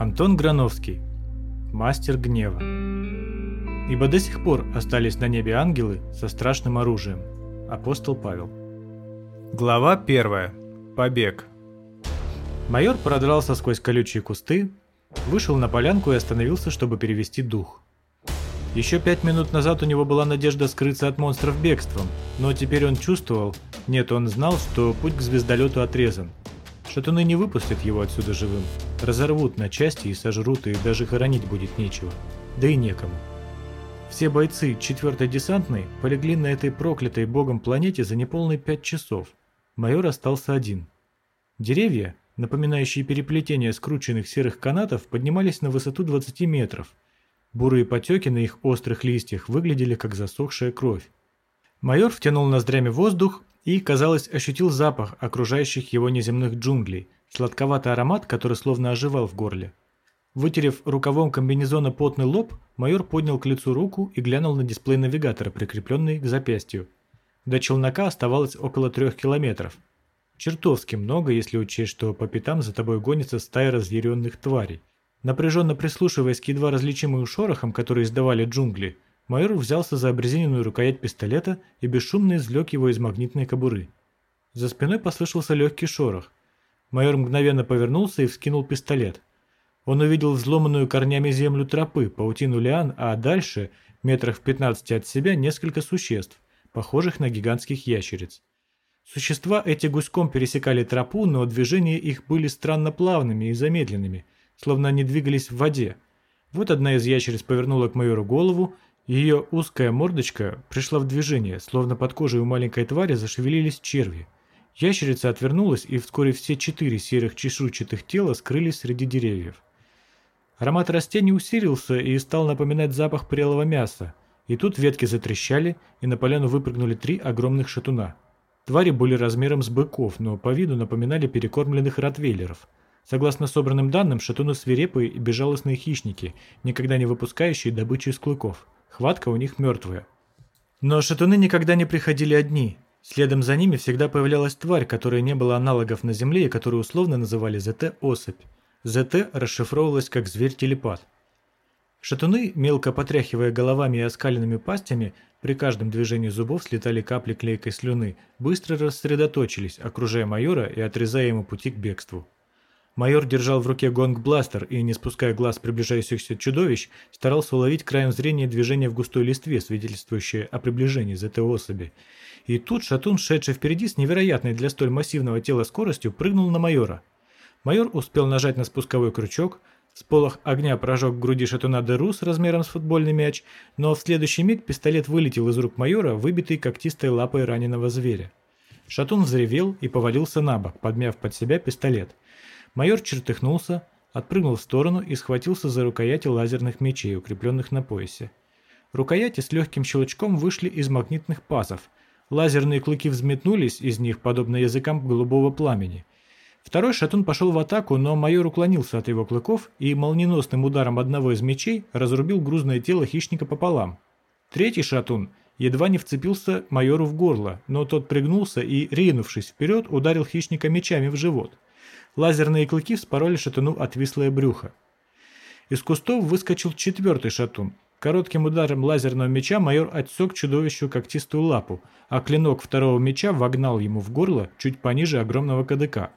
Антон Грановский. Мастер гнева. Ибо до сих пор остались на небе ангелы со страшным оружием. Апостол Павел. Глава первая. Побег. Майор продрался сквозь колючие кусты, вышел на полянку и остановился, чтобы перевести дух. Еще пять минут назад у него была надежда скрыться от монстров бегством, но теперь он чувствовал, нет, он знал, что путь к звездолету отрезан. Шатуны не выпустят его отсюда живым, разорвут на части и сожрут, и даже хоронить будет нечего. Да и некому. Все бойцы 4-й десантной полегли на этой проклятой богом планете за неполные пять часов. Майор остался один. Деревья, напоминающие переплетение скрученных серых канатов, поднимались на высоту 20 метров. Бурые потеки на их острых листьях выглядели как засохшая кровь. Майор втянул ноздрями воздух и, казалось, ощутил запах окружающих его неземных джунглей, сладковатый аромат, который словно оживал в горле. Вытерев рукавом комбинезона потный лоб, майор поднял к лицу руку и глянул на дисплей навигатора, прикрепленный к запястью. До челнока оставалось около трех километров. Чертовски много, если учесть, что по пятам за тобой гонится стая разъяренных тварей. Напряженно прислушиваясь к едва различимым шорохам, которые издавали джунгли, Майор взялся за обрезиненную рукоять пистолета и бесшумно извлек его из магнитной кобуры. За спиной послышался легкий шорох. Майор мгновенно повернулся и вскинул пистолет. Он увидел взломанную корнями землю тропы, паутину лиан, а дальше, метрах в 15 от себя, несколько существ, похожих на гигантских ящериц. Существа эти гуськом пересекали тропу, но движения их были странно плавными и замедленными, словно они двигались в воде. Вот одна из ящериц повернула к майору голову ее узкая мордочка пришла в движение, словно под кожей у маленькой твари зашевелились черви. Ящерица отвернулась, и вскоре все четыре серых чешуйчатых тела скрылись среди деревьев. Аромат растений усилился и стал напоминать запах прелого мяса. И тут ветки затрещали, и на поляну выпрыгнули три огромных шатуна. Твари были размером с быков, но по виду напоминали перекормленных ротвейлеров. Согласно собранным данным, шатуны свирепые и безжалостные хищники, никогда не выпускающие добычу из клыков. Хватка у них мертвая. Но шатуны никогда не приходили одни. Следом за ними всегда появлялась тварь, которой не было аналогов на Земле и которую условно называли ЗТ-особь. ЗТ расшифровывалась как зверь-телепат. Шатуны, мелко потряхивая головами и оскаленными пастями, при каждом движении зубов слетали капли клейкой слюны, быстро рассредоточились, окружая майора и отрезая ему пути к бегству. Майор держал в руке гонг-бластер и, не спуская глаз приближающихся чудовищ, старался уловить краем зрения движение в густой листве, свидетельствующее о приближении этой особи. И тут шатун, шедший впереди с невероятной для столь массивного тела скоростью, прыгнул на майора. Майор успел нажать на спусковой крючок, Сполох огня прожег в груди шатуна дыру с размером с футбольный мяч, но в следующий миг пистолет вылетел из рук майора, выбитый когтистой лапой раненого зверя. Шатун взревел и повалился на бок, подмяв под себя пистолет. Майор чертыхнулся, отпрыгнул в сторону и схватился за рукояти лазерных мечей, укрепленных на поясе. Рукояти с легким щелчком вышли из магнитных пазов. Лазерные клыки взметнулись из них, подобно языкам голубого пламени. Второй шатун пошел в атаку, но майор уклонился от его клыков и молниеносным ударом одного из мечей разрубил грузное тело хищника пополам. Третий шатун едва не вцепился майору в горло, но тот пригнулся и, ринувшись вперед, ударил хищника мечами в живот – Лазерные клыки вспороли шатуну отвислое брюхо. Из кустов выскочил четвертый шатун. Коротким ударом лазерного меча майор отсек чудовищу когтистую лапу, а клинок второго меча вогнал ему в горло чуть пониже огромного кадыка.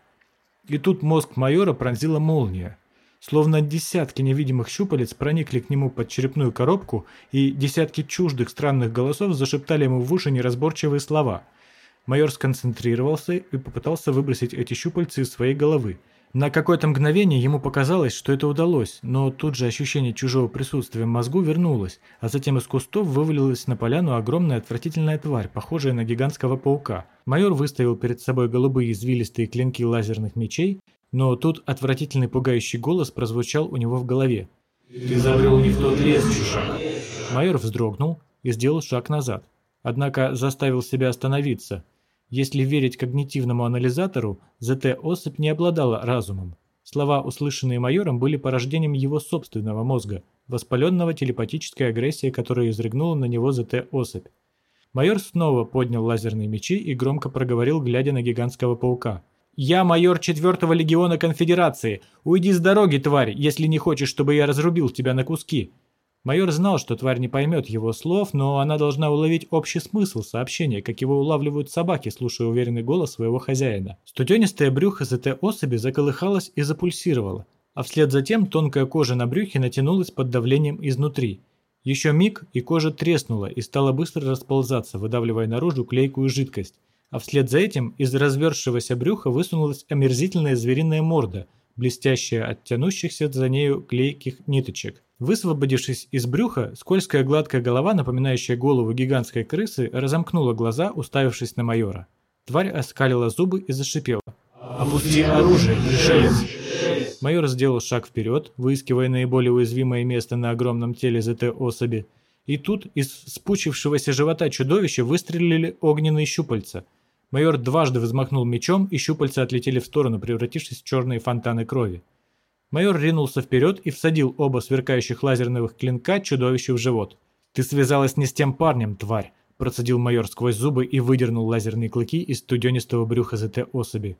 И тут мозг майора пронзила молния. Словно десятки невидимых щупалец проникли к нему под черепную коробку, и десятки чуждых странных голосов зашептали ему в уши неразборчивые слова – Майор сконцентрировался и попытался выбросить эти щупальцы из своей головы. На какое-то мгновение ему показалось, что это удалось, но тут же ощущение чужого присутствия в мозгу вернулось, а затем из кустов вывалилась на поляну огромная отвратительная тварь, похожая на гигантского паука. Майор выставил перед собой голубые извилистые клинки лазерных мечей, но тут отвратительный пугающий голос прозвучал у него в голове. «Ты забрел не в тот лес, чужак!» Майор вздрогнул и сделал шаг назад, однако заставил себя остановиться – если верить когнитивному анализатору, ЗТ-особь не обладала разумом. Слова, услышанные майором, были порождением его собственного мозга, воспаленного телепатической агрессией, которая изрыгнула на него ЗТ-особь. Майор снова поднял лазерные мечи и громко проговорил, глядя на гигантского паука. «Я майор 4-го легиона конфедерации. Уйди с дороги, тварь, если не хочешь, чтобы я разрубил тебя на куски». Майор знал, что тварь не поймет его слов, но она должна уловить общий смысл сообщения, как его улавливают собаки, слушая уверенный голос своего хозяина. Студенистое брюхо ЗТ-особи заколыхалось и запульсировало, а вслед за тем тонкая кожа на брюхе натянулась под давлением изнутри. Еще миг, и кожа треснула и стала быстро расползаться, выдавливая наружу клейкую жидкость. А вслед за этим из развершегося брюха высунулась омерзительная звериная морда, блестящая от тянущихся за нею клейких ниточек. Высвободившись из брюха, скользкая гладкая голова, напоминающая голову гигантской крысы, разомкнула глаза, уставившись на майора. Тварь оскалила зубы и зашипела. «Опусти оружие, пришелец!» Майор сделал шаг вперед, выискивая наиболее уязвимое место на огромном теле ЗТ-особи. И тут из спучившегося живота чудовища выстрелили огненные щупальца. Майор дважды взмахнул мечом, и щупальца отлетели в сторону, превратившись в черные фонтаны крови. Майор ринулся вперед и всадил оба сверкающих лазерных клинка чудовищу в живот. «Ты связалась не с тем парнем, тварь!» Процедил майор сквозь зубы и выдернул лазерные клыки из студенистого брюха ЗТ-особи.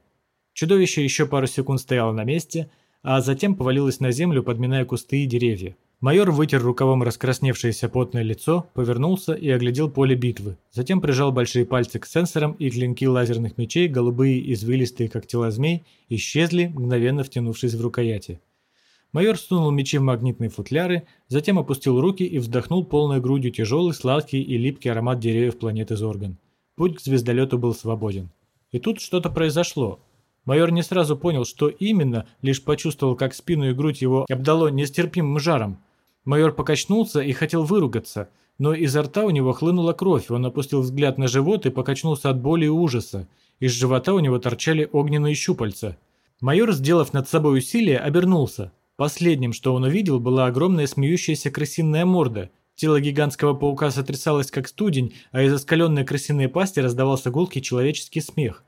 Чудовище еще пару секунд стояло на месте, а затем повалилось на землю, подминая кусты и деревья. Майор вытер рукавом раскрасневшееся потное лицо, повернулся и оглядел поле битвы. Затем прижал большие пальцы к сенсорам, и клинки лазерных мечей, голубые и извилистые, как тела змей, исчезли, мгновенно втянувшись в рукояти. Майор сунул мечи в магнитные футляры, затем опустил руки и вздохнул полной грудью тяжелый, сладкий и липкий аромат деревьев планеты Зорган. Путь к звездолету был свободен. И тут что-то произошло. Майор не сразу понял, что именно, лишь почувствовал, как спину и грудь его обдало нестерпимым жаром. Майор покачнулся и хотел выругаться, но изо рта у него хлынула кровь, он опустил взгляд на живот и покачнулся от боли и ужаса. Из живота у него торчали огненные щупальца. Майор, сделав над собой усилие, обернулся. Последним, что он увидел, была огромная смеющаяся крысиная морда. Тело гигантского паука сотрясалось как студень, а из оскаленной крысиной пасти раздавался гулкий человеческий смех.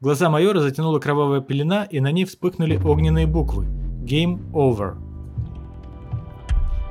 Глаза майора затянула кровавая пелена, и на ней вспыхнули огненные буквы. Game over.